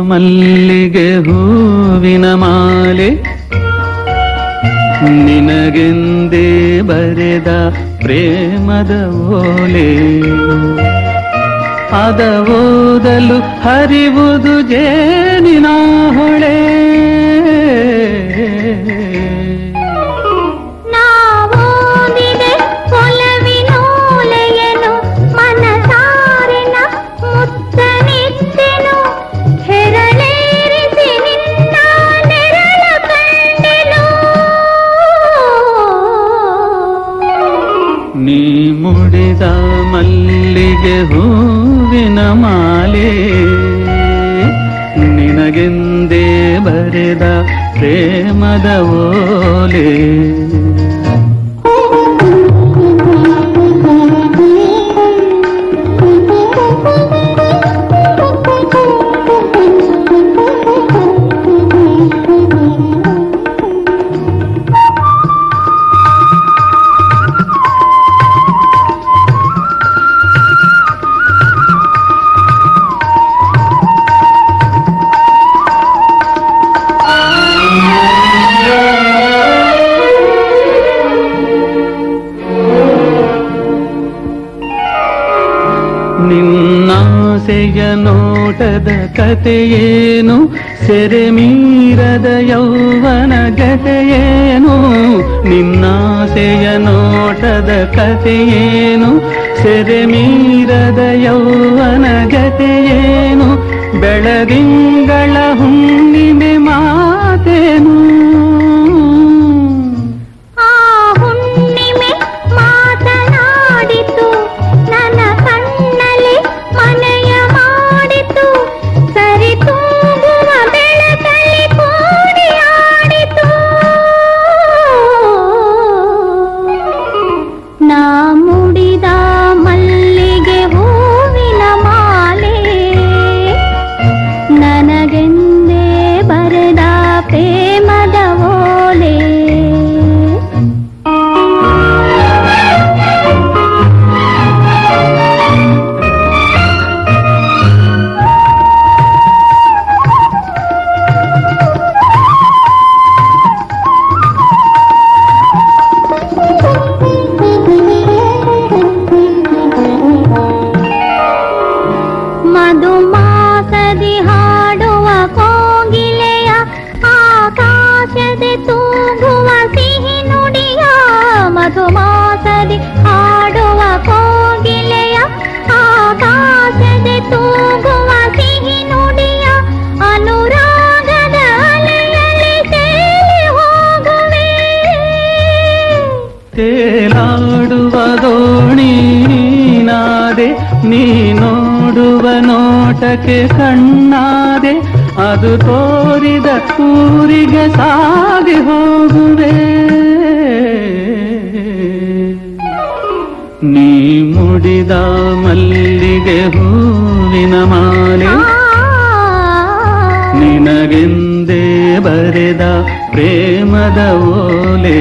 ಮಲ್ಲಿಗೆ ಹೂವಿನ ಮಾಲೆ. ನಿನಗೆಂದೇ ಬರೆದ ಪ್ರೇಮದ ಓಲೆ. ಅದ ಓದಲು ಹರಿವುದು ಜೇನಿನ ಹೊಳೆ. ನೀ ಮುಡಿದ ಮಲ್ಲಿಗೆ ಹೂವಿನ ಮಾಲೆ ನಿನಗೆಂದೇ ಬರೆದ ಪ್ರೇಮದ ಓಲೆ. ನಿನ್ನಾಸೆಯ ನೋಟದ ಕಥೆಯೇನು? ಸೆರೆ ಮೀರದ ಯೌವನ ಗತೆಯೇನು? ನಿನ್ನಾಸೆಯ ನೋಟದ ಕಥೆಯೇನು? ಸೆರೆ ಮೀರದ ಯೌವನ ಗತೆಯೇನು? ಬೆಳದಿಂಗಳ ಹುಣ್ಣಿಮೆ ಮಾತೇನು ತೇಲಾಡುವ ದೋಣಿ ನೀನಾದೆ, ನೀ ನೋಡುವ ನೋಟಕ್ಕೆ ಕಣ್ಣಾದೆ, ಅದು ತೋರಿದ ಊರಿಗೆ ಸಾಗಿ ಹೋಗುವೆ. ನೀ ಮುಡಿದ ಮಲ್ಲಿಗೆ ಹೂವಿನ ಮಾಲೆ, ನಿನಗೆಂದೇ ಬರೆದ ಪ್ರೇಮದ ಓಲೆ.